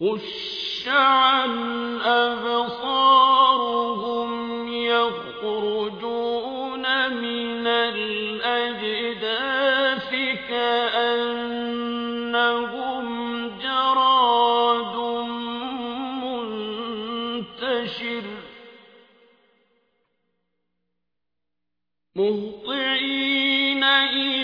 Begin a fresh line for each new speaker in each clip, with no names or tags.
خُشَّ عَنْ أَبْصَارِهِمْ يَخْرُجُونَ مِنَ الْأَجْدَاثِ كَأَنَّهُمْ جَرَادٌ مُّنتَشِرٌ مُّهْطِعِينَ إِلَى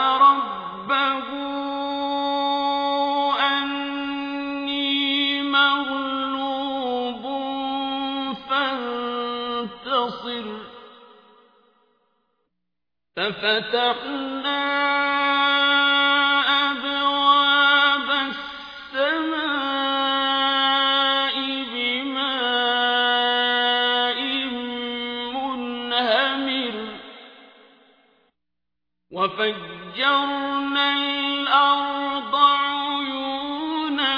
فَانتَصِرْ فَفَتَحْنَا أَبْوَابَ السَّمَاءِ بِمَاءٍ مُّنْهَمِرٍ. وَفَجَّرْنَا الْأَرْضَ عُيُونًا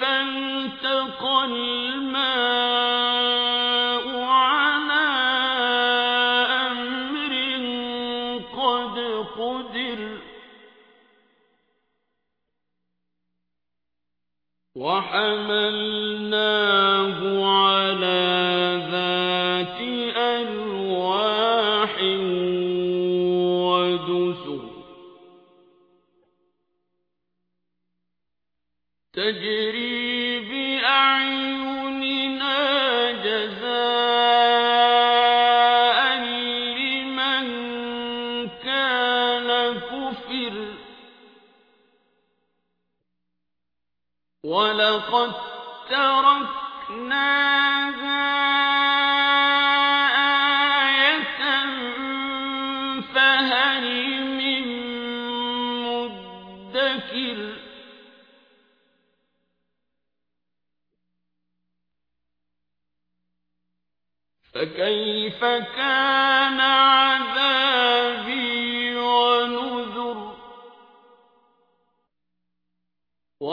فَالْتَقَى الْمَاءُ. وَحَمَلْنَاهُ عَلَىٰ ذَاتِ أَلْوَاحٍ وَدُسُرٍ. تَجْرِي وَلَقَد تَّرَكْنَاهَا آيَةً فَهَلْ مِن مُّدَّكِرٍ فَكَيْفَ كَانَ عَذَابِي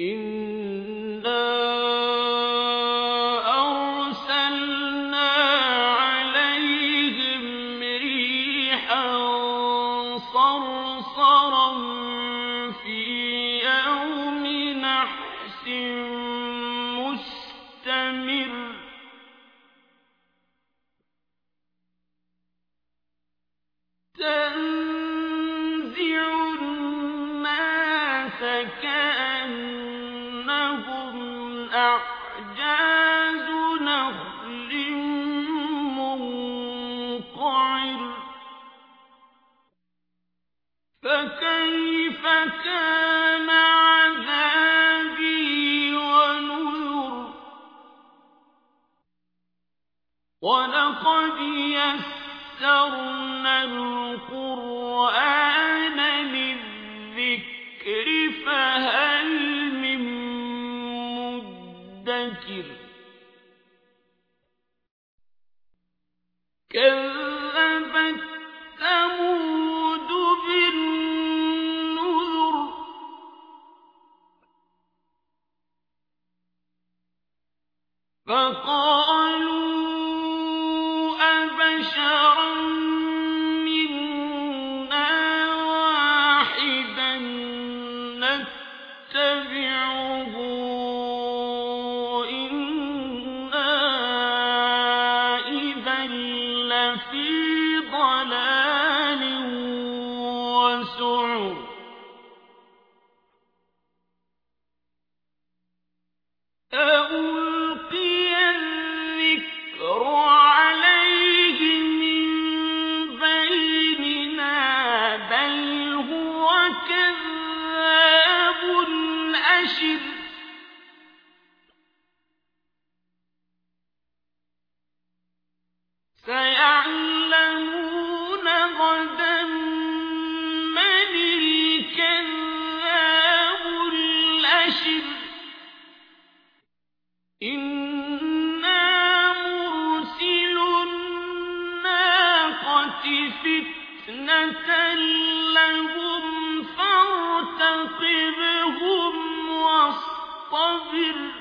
إِنَّا أَرْسَلْنَا عَلَيْهِمْ رِيحًا صَرْصَرًا أَعْجَازُ نَخْلٍ مُّنقَعِرٍ. فَكَيْفَ كَانَ عَذَابِي وَنُذُرِ؟ وَلَقَدْ يَسَّرْنَا الْقُرْآنَ كَذَّبَتْ ثَمُودُ بِالنُّذُرِ. فَقَالُوا فارتقبهم واصطبر.